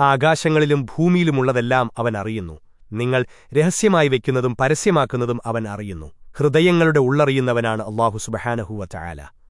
ആകാശങ്ങളിലും ഭൂമിയിലുമുള്ളതെല്ലാം അവൻ അറിയുന്നു. നിങ്ങൾ രഹസ്യമായി വയ്ക്കുന്നതും പരസ്യമാക്കുന്നതും അവൻ അറിയുന്നു. ഹൃദയങ്ങളുടെ ഉള്ളറിയുന്നവനാണ് അള്ളാഹു സുബഹാനഹുവ ചായാല